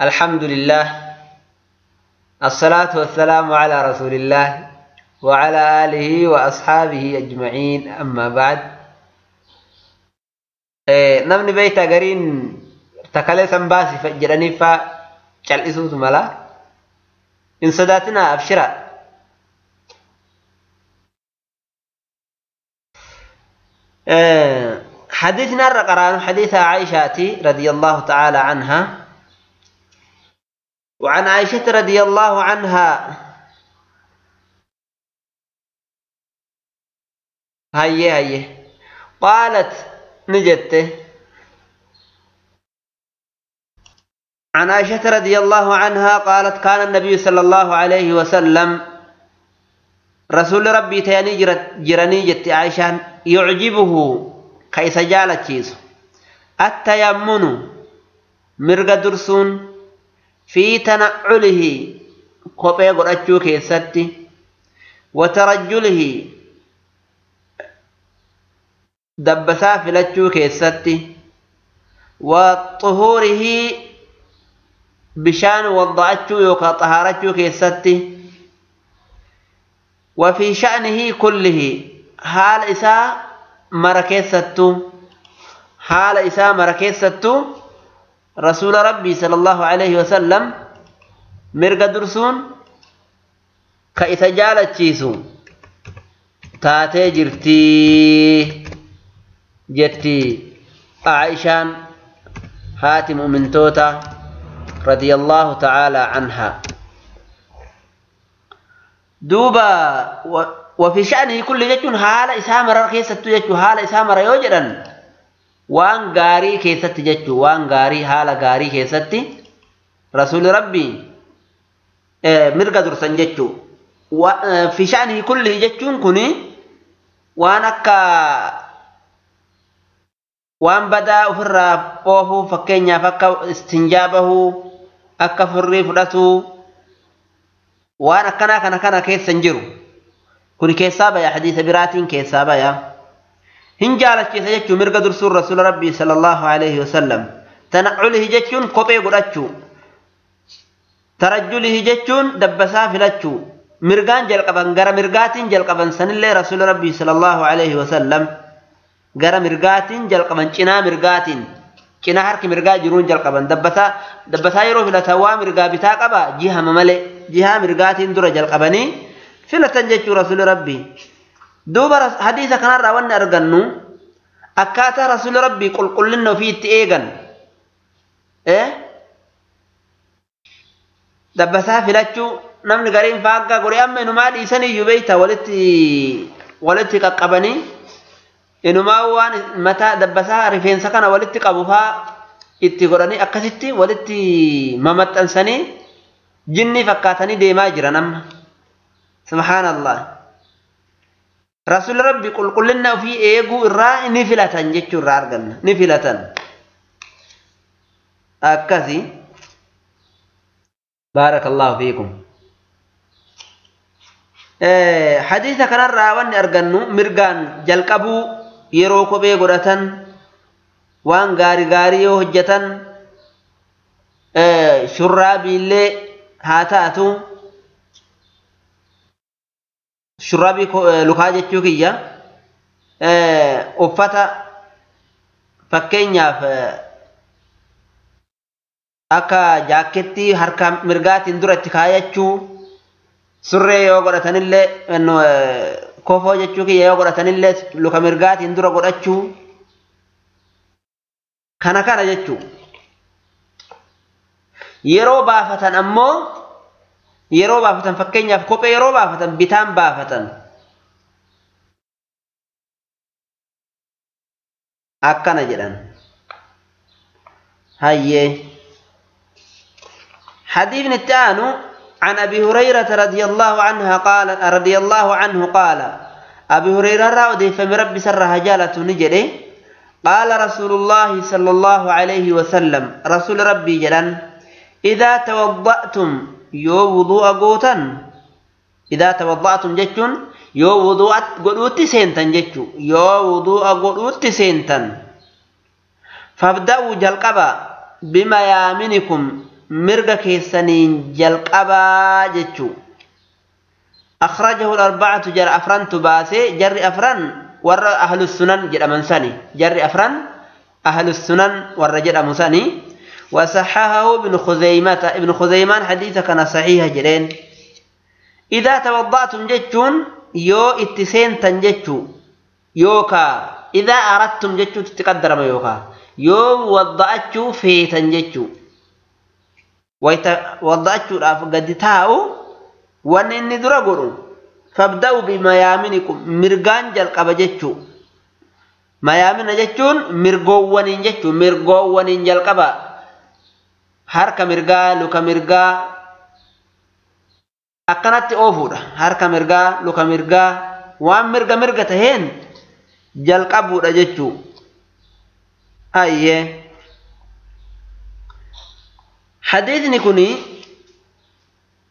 الحمد لله الصلاة والسلام على رسول الله وعلى آله وأصحابه أجمعين أما بعد. namni beeyta gariin takalee san baasi jedhanii faa cal'isuutu mala hin sodaatinaa abshira حديثنا الرقران حديث عائشة رضي الله تعالى عنها. وعن عائشة رضي الله عنها. هي هي قالت نجت. عن عائشة رضي الله عنها قالت كان النبي صلى الله عليه وسلم رسول ربي تياني جرني جت عائشة يعجبه كيس جالتشيس التيمن مرق درسون في تنعله كوبي قرأتشو كيساتي وترجله دبساف لتشو كيساتي وطهوره بشان وضعتشو يوقى طهارتشو كيساتي وفي شأنه كله حال إساء مركيساتو حال إساء مركيساتو رسول ربي صلى الله عليه وسلم مرقى درسون كإسا جالت شيسو تاتي جرتي. جتي عائشان هاتم من توتا رضي الله تعالى عنها. دوبا. وفي شأنه كل جتون حال إسامر كيسة جتو حال إسامر يوجدن waan gaarii keessatti jechuu waan gaarii haala gaarii keessatti rasuuli rabbii mirga dursan jechuu fi sha'anii kulli jechuun kuni waan akka waan badaa ofirraa oofuu fakkeenyaaf akka istinjaa bahuu akka furrii fudhatuu waan akkanaa kana kana keessa hin jiru kuni keessaa baya hadiisa biraatiin keessaa baya. Hin jaalachiisa jechuun mirga dursuun rasuula rabbii sallallahu alaihi wasallam tanacculihi jechuun kophee godhachuu tarajjulihi jechuun dabbasaa filachuu mirgaan jalqaban gara mirgaatiin jalqaban sanillee rasuula rabbii sallallahu alaihi wasallam gara mirgaatiin jalqaban cinaa mirgaatiin cinaa harki mirgaa jiruun jalqaban dabbasaa dabbasaa yeroo filatan waa mirgaa bitaa qaba jihama malee jihaa mirgaatiin dura jalqabanii filatan jechuu rasuula rabbii duuba hadiisa kanarraa wanni argannu akkaataa rasuula rabbii qulqullina ofii itti eegan dabbasaa filachuu namni gariin faaggaa godhe amma inumaa dhiisaniyyuu beeyta walitti walitti qaqqabanii inumaa waan mataa dabbasaa rifeensa kana walitti qabu faa itti godhanii akkasitti walitti mamaxxansanii jinni fakkaatanii deemaa jiran amma subhaanallah rasuul rabbi qulqullina ofii eeguu irraa ni filatan jechuu irraa arganna. Ni filatan. Akkasi baarakallahu fiikum. Hadiisa kanarraa wanni argannu mirgaan jalqabuu yeroo kophee godhatan waan gaarii gaarii yoo hojjetan shurraabiillee haa taatu shurraabii lukaa jechuu kiyya. Uffata fakkeenyaaf akka jaakettii harka mirgaatiin duratti kaayachuu surree yoo godhatanillee kofoo jechuu kiyya yoo godhatanillee luka mirgaatiin dura godhachuu kana kana jechuu. Yeroo baafatan ammoo yeroo baafatan fakkeenyaaf kophee yeroo baafatan bitaan baafatan. Akkana jedhan. Hayyee. حديث التانو عن أبي هريرة رضي الله عنها قال رضي الله عنه قال أبي هريرة رأى فم ربي سرها جالة نجري قال رسول الله صلى الله عليه وسلم رسول ربي جلن إذا توضأتم يو وضوء قوتا إذا توضأتم جتون يو وضوء قلوت سينتن جتو يو وضوء قلوت سينتن فابدأوا جلقبا بما يامنكم mirga keessaniin jalqabaa jechuu. أخرجه الأربعة جر أفران تباسي جر أفران ور أهل السنن جر أمنساني جر أفران أهل السنن ور جر أمنساني وصححه ابن خزيمة. ابن خزيمان حديث كان صحيح جرين إذا توضأتم جتون يو اتسين تنجتو يوكا. إذا أردتم جتو تتقدر ما يوكا. يو وضأتشو في تنجتو وضأتشو قد تاو waan inni dura godhu fabda'u bimayaaminikum mirgaan jalqaba jechuu mayaamina jechuun mirgoowwaniin jechuu mirgoowwaniin jalqaba harka mirgaa luka mirgaa akkanatti oofuudha harka mirgaa luka mirgaa waan mirga mirga taheen jalqabuudha jechuu hayyee hadiisni kunii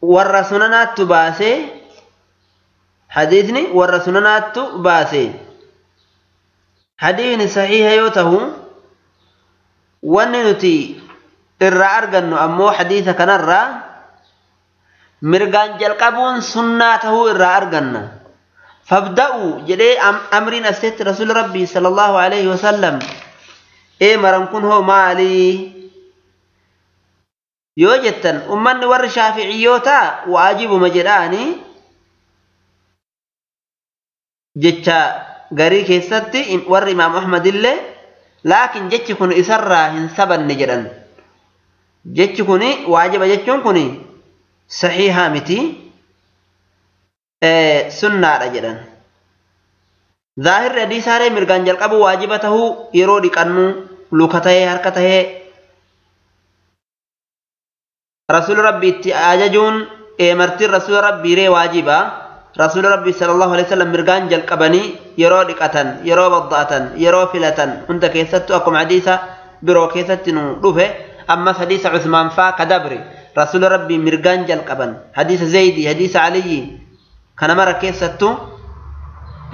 warra sunanaattu baasee hadiisni warra sunanaattu baasee hadiisni sahiha yoo tahu wanni nuti irraa argannu ammoo hadiisa kanarraa mirgaan jalqabuun sunnaa tahuu irraa arganna. Fabda'u jedhee amriin asitti rasuuli rabbii sala allahu alaihi wasallam ee maran kun hoo maalii? Yoo jettan ummanni warri shaafi'iyyoota waajibuma jedhaani jecha garii keessatti warri imaam ahmad illee laakin jechi kun isarraa hin sabanne jedhan jechi kun waajiba jechuun kun saxiihaa miti sunnaadha jedhan zaahirri hadiisaalee mirgaan jalqabu waajiba tahuu yeroo dhiqannu luka tahee harka tahee رسول ربي أججون مرتين رسول ربي ري واجبا رسول ربي صلى الله عليه وسلم مرقان جل قبني يرو دقة يرو بضعة يرو فلة انت كيستو أكم حديثة أما حديث عثمان فا كدبري رسول ربي مرقان جل قبن. حديث زيدي حديث علي. كان مرة كيستو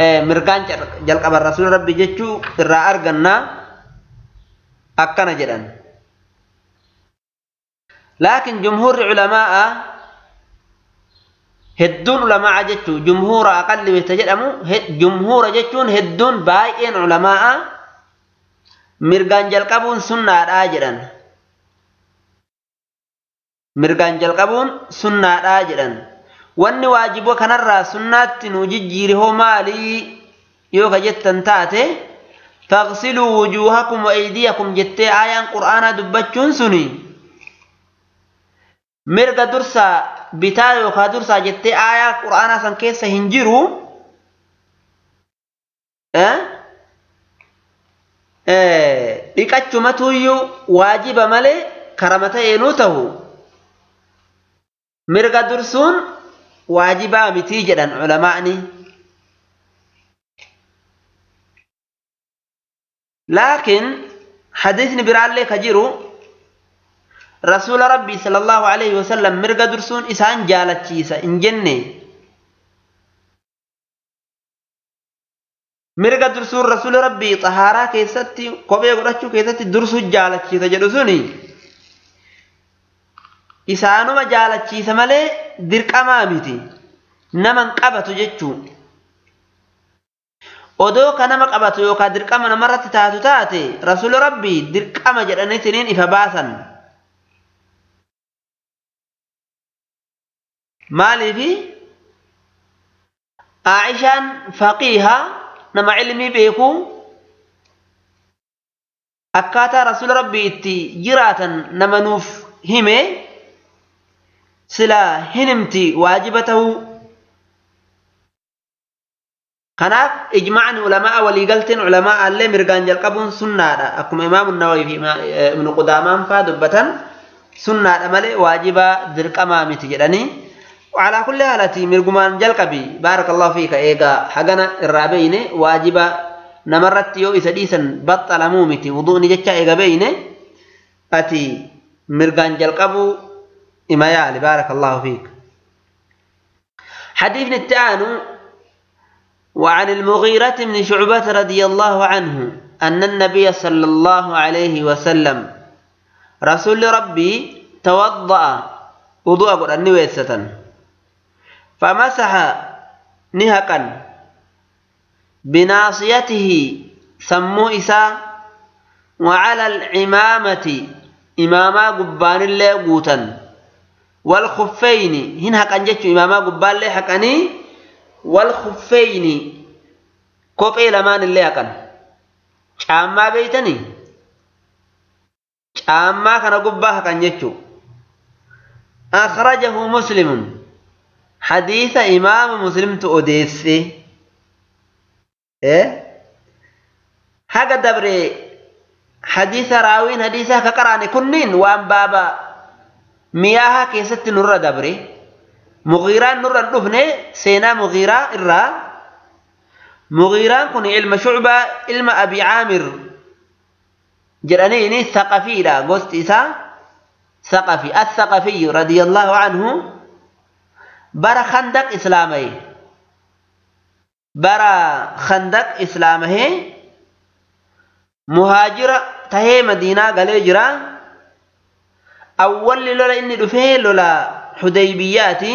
مرقان جل قبن. رسول ربي جتشو إرى أرقنا أكنا جدًا. لكن جمهور العلماء هدون علماء جتو جمهور أقل بتجدمو جمهور جتون هدون باين علماء مرغان mirgaan jalqabuun sunnaadhaa jedhan. Wanni waajiboo kanarraa sunnaatti nu jijjiirihoo maalii yoo ka jettan taate faqsiluu wujuuhakum wa aydiyakum jettee ayaan qur'aanaa dubbachuun suni mirga dursaa bitaa yookaa dursaa jettee aayaa qur'aanaa san keessa hin jiru dhiqachumatuyyuu waajiba malee karama ta'eenuu ta'u. mirga dursuun waajibaa mitii jedhan culamaa'ni laakiin hadiisni biraallee ka jiru rasuula rabbii sala allahu alayhi wasalam mirga dursuun isaan jaalachiisa hin jenne mirga dursuun rasuula rabbii xahaaraa keessatti kophee godhachuu keessatti dursuu jaalachiisa jedhu suni. isaanuma jaalachiisa malee dirqamaa miti. Naman qabatu jechuun. Odoo ka nama qabatu yookaan dirqama namarratti taatu taate rasuula rabbii dirqama jedhanii siniin ifa baasan. Maaliifi? Aishaan faqiihaa nama ilmii beekuu? Akkaataa rasuula rabbii itti jiraatan nama nuuf himee silaa hin himti waajiba ta'uu kanaaf ijmacni ulamaa waliigalteen ulamaa illee mirgaan jalqabuun sunnaadha akkuma imaamu nawawii fi ibnu qudaamaan faa dubbatan sunnaadha malee waajiba dirqamaa miti jedhanii على كل حالة مرغمان جلقبي بارك الله فيك إيغا حقنا الرابين واجبا نمرت يو إسديسا بطل مومتي وضوء نجتشا إيغا بين أتي مرغان جلقبو إما يالي بارك الله فيك. حديث التانو وعن المغيرة بن شعبة رضي الله عنه أن النبي صلى الله عليه وسلم رسول ربي udu'a godhanni weessatan famasaha ni haqan binaasiyatihi sammuu isaa وعلى العمامة إماما قبان اللي قوتا. والخفين هن حقا جتشو إماما قبان اللي حقاني والخفين كوبي لمان اللي حقا شاما بيتني شاما كان قبا حقا جتشو أخرجه مسلم حديث إمام مسلم تؤديسي إيه حق دبري حديث راوين حديثا كقراني كنين وان بابا مياها كيست نور دبري مغيران نور الدفن سينا مغيرا إرا مغيران كن علم شعبة علم أبي عامر جرانيني ثقفي لا قلت إسا ثقفي الثقفي رضي الله عنه برا خندق إسلامي برا خندق إسلامي muhaajira tahee madiinaa galee jira. أول للولا إني دفين للا حديبياتي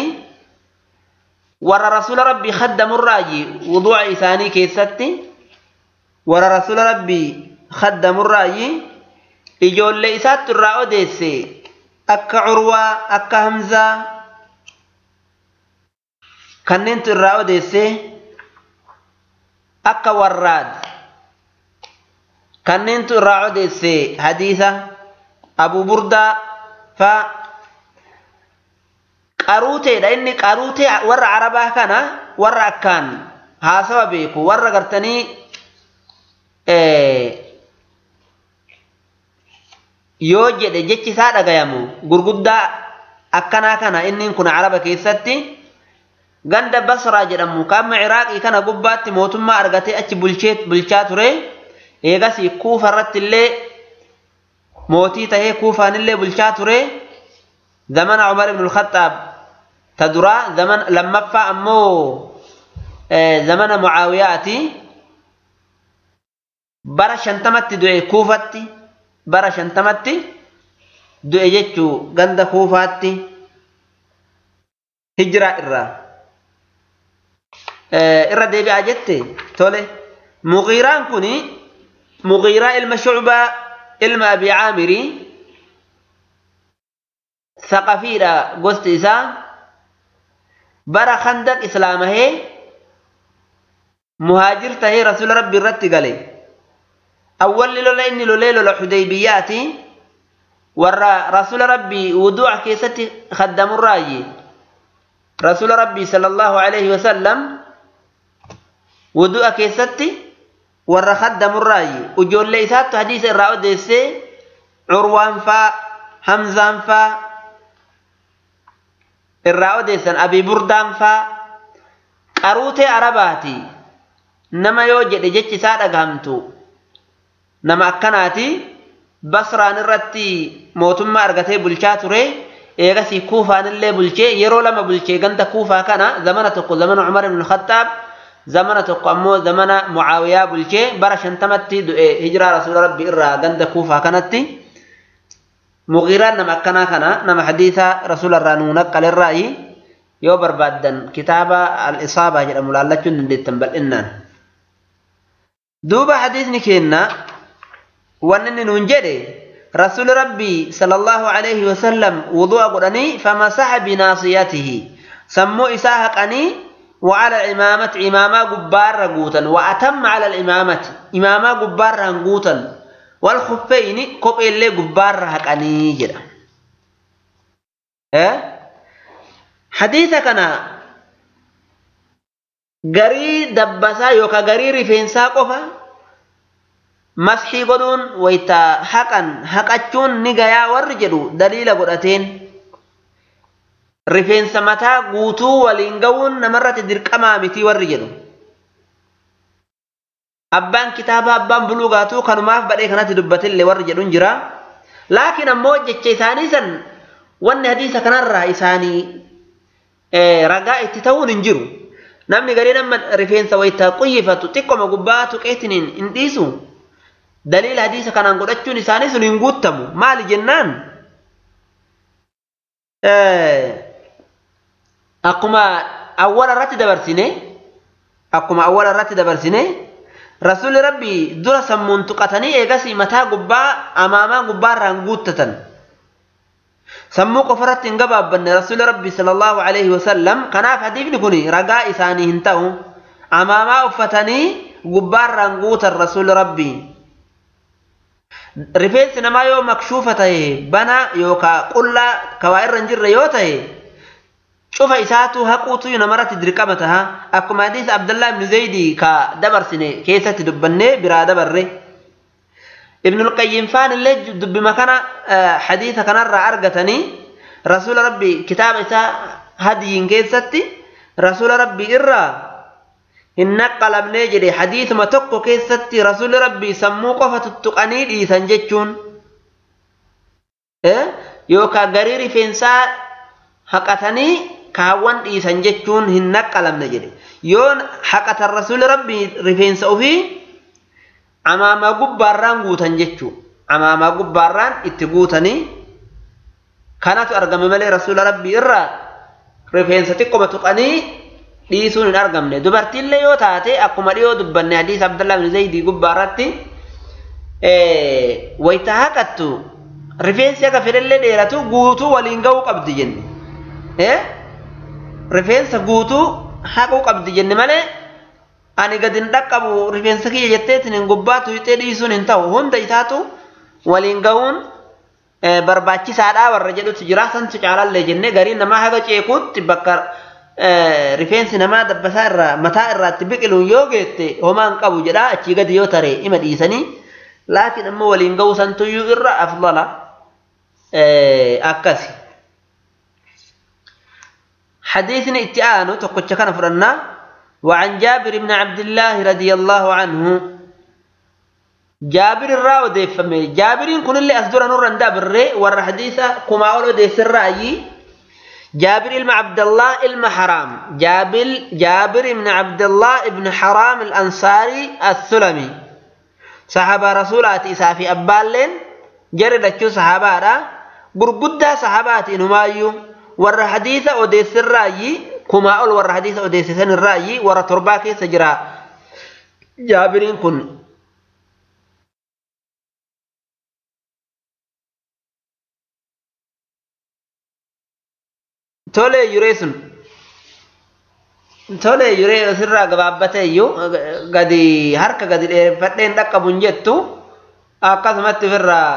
ورى رسول ربي خدم الراجي وضوع إثاني كيستي ورى رسول ربي خدم الراجي إجول لإسات الرأو ديسي أكا عروة أكا همزة كننت الرأو ديسي أكا وراد كننت الرأو ديسي حديثة أبو برداء fa qaruuteedha inni qaruutee warra arabaa kana warra akkaan haasawa beeku warra gartanii yoo jedhe jechi isaa dhagayamu gurguddaa akkanaa kana inni kun araba keessatti ganda basraa jedhamu. Kaama ciraaqii kana gubbaatti mootummaa argatee achi bulchaa ture. Eegas kuufa irratti illee موتي تاي كوفا نله بلچاتوره زمان عمر بن الخطاب تدرا زمان لما فا امو آه، زمان معاوياتي برا شنتمت دوه كوفاتي برا شنتمت دوه جيتشو غند كوفاتي هجرة إرا. آه، إرا ديبي أجتي تولي مغيران كوني مغيراء المشعبة علم أبي عامري ثقافيرا قست إسا برا خندق إسلامه مهاجر تهي رسول ربي رتي قالي أول للولا إني للولا للحديبيات ورى رسول ربي ودوع كيسة خدم الرأي رسول ربي صلى الله عليه وسلم ودوع كيسة warra kaddamurraayi ijoollee isaattu hadiisa irraa odeessee curwaan faa hamzaan faa irraa odeessan abii burdaan faa qaruutee arabaati nama yoo jedhe jechi isaa dhagahamtu nama akkanaati basraan irratti mootummaa argatee bulchaa ture eegasii kuufaan illee bulchee yeroo lama bulchee ganda kuufaa kana zamana tokko zamana umar ibn khattaab زمنة قامو زمنة معاوية بلجي برشان تمتي دو إيه هجرة رسول ربي إرى غند كوفا كانت مغيرا نما كانا كنا نما حديثة رسول الرانونا قال الرأي يوبر بعدا كتابة الإصابة جرى ملالتشون ندي تنبل إنان دوبا حديث نكينا وانن ننجري رسول ربي صلى الله عليه وسلم وضوء قراني فمسح ناصيته سمو إساها قاني وعلى الإمامة إماما قبارا قوتا وأتم على الإمامة إماما قبارا قوتا والخفين كوب إلي قبارا هكانيجرا إيه؟ حديثك أنا غري دبسا يوكا غري رفينسا ساقفا مسحي قدون ويتا حقا حقا چون نغايا ورجلو دليل قرأتين rifeensa mataa guutuu waliin ga'uun namarratti dirqamaa miti warri jedhu abbaan kitaaba abbaan buluugaatuu kanumaaf badhee kanatti dubbatillee warri jedhuun jira laakiin ammoo jecha isaanii san wanni hadiisa kanarraa isaanii ragaa itti ta'uun hin jiru. namni garii nama rifeensa wayita quyyifatu xiqqoma gubbaa tuqeetiin hin dhiisu daliila hadiisa kanaan godhachuun isaanii sun hin guuttamu maali jennaan akkuma awwala irratti dabarsine akkuma awwala irratti dabarsine rasuulli rabbii dura sammuun tuqatanii eegasii mataa gubbaa amaamaa gubbaa irraan guuttatan sammuu qofa irratti hin gabaabbanne rasuulli rabbii sallallahu alaihi wasallam kanaaf hadiifni kun ragaa isaanii hin ta'u amaamaa uffatanii gubbaa irraan guutan rasuulli rabbii rifeensi namaa yoo makshuufa ta'e bana yookaan qullaa kawaa irra hin jirre yoo ta'e cufa isaatu haquutu namarratti dirqama taha akkuma hadiisa abdallaa ibnu zaydi ka dabarsine keessatti dubbannee biraa dabarre ibnul qayyim faan illee dubbima kana hadiisa kanarraa argatanii rasuula rabbii kitaaba isaa hadiyin keessatti rasuula rabbii irraa hin naqqalamnee jedhe hadiisuma tokko keessatti rasuulli rabbii sammuu qofa tuttuqanii dhiisan jechuun yookaan garii rifeensaa haqatanii kaawwan dhiisan jechuun hin naqqalamne jedhe yoo haqatan rasuulli rabbii rifeensa ofii amaamaa gubbaarraan guutan jechuu amaamaa gubbaarraan itti guutanii kanatu argame malee rasuula rabbii irraa rifeensa xiqqoma tuqanii dhiisuun hin argamne dubartiillee yoo taate akkuma dhiyoo dubbanne hadiisa abdallaa bin zaydii gubbaarratti wayita haqattu rifeensi akka fedhallee dheeratu guutuu waliin ga'uu qabdi jenne rifeensa guutuu haquu qabdi jenne malee ani gadi hin dhaqqabu rifeensa kiyya jetteetiin hin gubbaatu hixee dhiisuun hin ta'u hunda isaatu waliin ga'uun barbaachisaadhaa warra jedhutu jira santu caalallee jennee gariin namaa haga ceekuutti bakka rifeensi namaa dabbasaa irraa mataa irraatti biqiluun yoo geette homaa hin qabu jedha achii gadi yoo tare ima dhiisanii laakiin ammoo waliin ga'uu santuyyuu irra afdala akkasi. حديثنا اتعانو تقوش كان فرنا وعن جابر بن عبد الله رضي الله عنه. جابر الراو ديفمي جابر كن اللي أصدر نور دابر ور حديثة كما أولو ديس الرأي. جابر بن عبد الله إلم حرام. جابر جابر بن عبد الله بن حرام الأنصاري السلمي. صحابة رسولات إسافي أبالين. جردتشو صحابة gurguddaa sahabaati inumaayyuu warra hadiisa odeessirraayyi kumaa ol warra hadiisa odeessisan irraayyi warra torbaa keessa jira jaabiriin kun. Tolee yuree sun. Tolee yuree asirraa gabaabbate iyyuu gadi harka gadi dheereffadheen dhaqqabu hin jettu akkasumatti ofirraa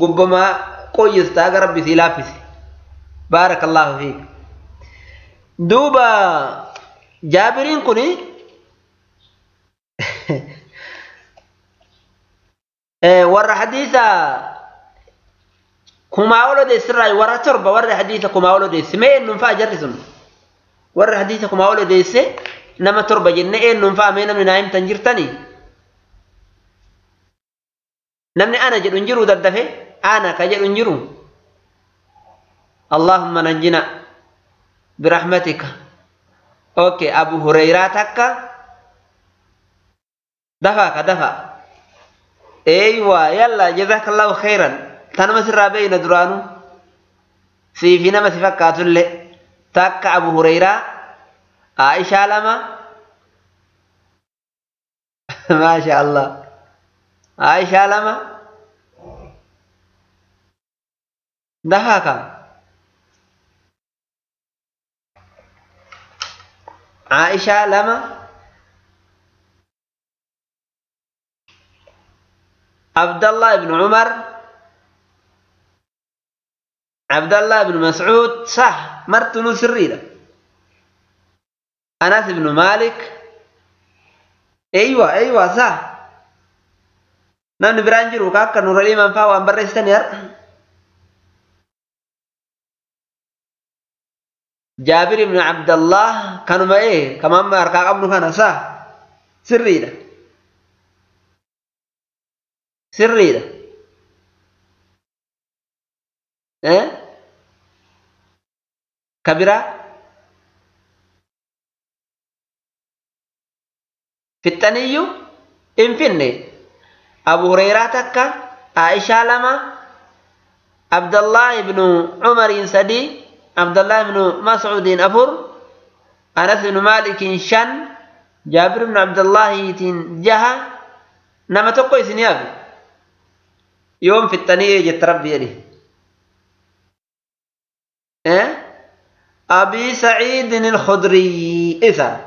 gubbamaa qoyyistaa gara rabbi sii laaffise baarakallahu fiik duuba jaabiriin kun warra hadiisa kumaa ol odeessirraa warra torba warra hadiisa kumaa ol odeesse mee eenyuun fa'a jarri sun warra hadiisa kumaa ol odeesse nama torba jennee eenyuun fa'a mee namni naa himtan jirtanii namni ana jedhu hin jiru daddafe ana ka jedhu hin jiru اللهم نجنا برحمتك أوكي ابو هريره تكا دفع دفع أيوه يلا جزاك الله خيرا تنم سر بين درانو في في نما سفكات له تك ابو هريره عائشه لما ما شاء الله عائشه لما دهاكا عائشة لما؟ عبد الله بن عمر. عبد الله بن مسعود صح مرت نسرينا أنس بن مالك. أيوة أيوة صح نحن برانجر وكاكا نور الإمام فاو أن جابر بن عبد الله كانوا ما إيه كمان ما اركا قبل كان صح سري ده سري ده إيه كبيرة في التنيو انفني أبو هريرة تكا عائشة لما عبد الله بن مسعود أفر أنس بن مالك شن جابر بن عبد الله جها نما تقوي سنياب يوم في التنية جت ربي يلي. إيه؟ أبي سعيد الخدري إذا.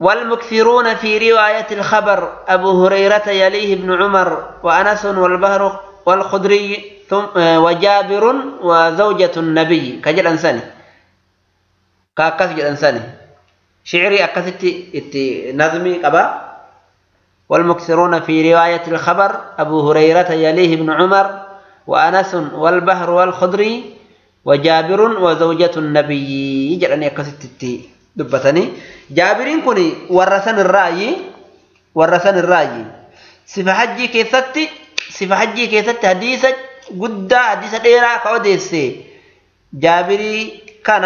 والمكثرون في رواية الخبر أبو هريرة يليه ابن عمر وأنس والبهر والخدري ثم وجابر وزوجة النبي. كجل أنساني. كاكس جل أنساني. شعري أكست نظمي قبا. والمكثرون في رواية الخبر أبو هريرة يليه ابن عمر وأنس والبهر والخدري وجابر وزوجة النبي. جلني أكست دبتني. جابرين كوني ورثن الرأي ورثن الرأي. صفة حجي كيستي صفة حجي كيستي حديثة قد حديثة ديرا كوديسي جابري كان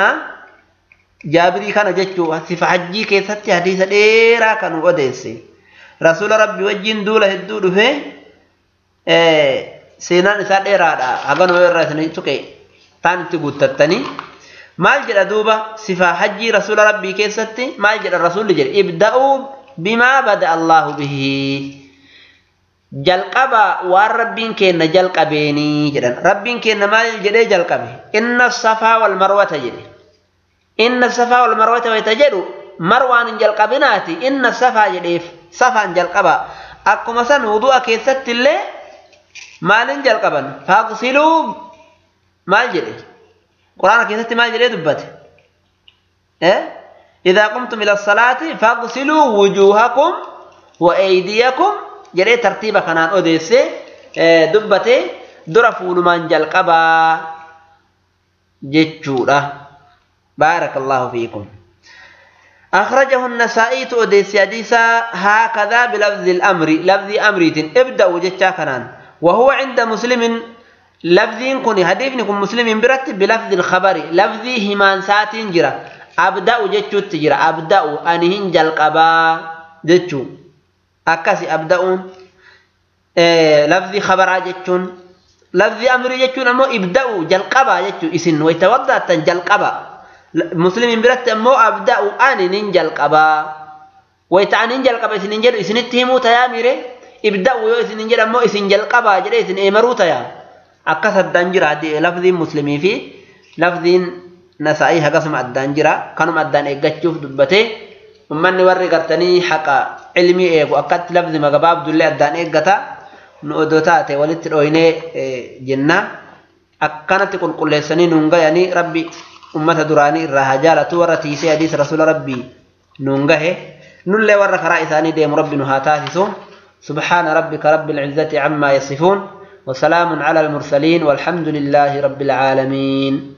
جابري كان جتشو صفة حجي كيستي حديثة ديرا كان كوديسي رسول ربي وجين دولة هدو دفه سينان إسا ديرا دا هغنو يرسني تكي تانتي قدتتني maal jedha duuba? Sifaa hajjii rasuula rabbii keessatti maal jedha rasuulli jedhe? Ibda'uu bimaa bada allahu bihi. جلقبا وربين كنا جلقبيني جدا ربين كنا ما جدي جلقبي إن الصفا والمروة تجري إن الصفا والمروة ويتجدو مروان جلقبناتي إن الصفا جدي صفا جلقبا أكو مثلا وضوء كيست اللي ما نجلقبا فاغسلوا ما جدي قرآن كيست ما جدي دبت إيه؟ إذا قمتم إلى الصلاة فاغسلوا وجوهكم وأيديكم كنان أوديس إيه دبت درفوا لمن جلقبا جتشورة بارك الله فيكم أخرجه النسائي أوديس حديثا هكذا بلفظ الأمر لفظ أمريت ابدأوا جتشا كنان وهو عند مسلم حديثني كن مسلم برت بلفظ الخبر لفظي همان ساتين جرا أبدأ جتشو تجرا أبدأ أنهن جلقبا جتشو أكاسي أبدأون إيه لفظي خبر جتشون لفظي أمر جتشون أمو إبدأوا جلقبا جتشو إسن ويتوضع جلقبا مسلم برت أمو أبدأ أنهن جلقبا ويتعنين جلقبا إسن جل إسن اتهموا تياميري إبدأوا يو إسن جل أمو إسن جلقبا جل إسن إمروا تيام akkas addaan jira lafdiin muslimii fi lafdiin nasaa'ii akkasuma addaan jira. Kanuma addaan eeggachuuf dubbate ummanni warri gartanii haqa ilmii eegu akkatti lafdi magabaabdullee addaan eeggata nu odoo taate walitti dhooynee jenna akkanatti qulqulleessanii nuun gayanii rabbi ummata duraanii irraa haa jaalatu warra tiisee hadiisa rasuula rabbii nuun gahe nullee warra karaa isaanii deemu rabbi nu haa taasisu سبحان ربك رب العزة عما يصفون وسلام على المرسلين والحمد لله رب العالمين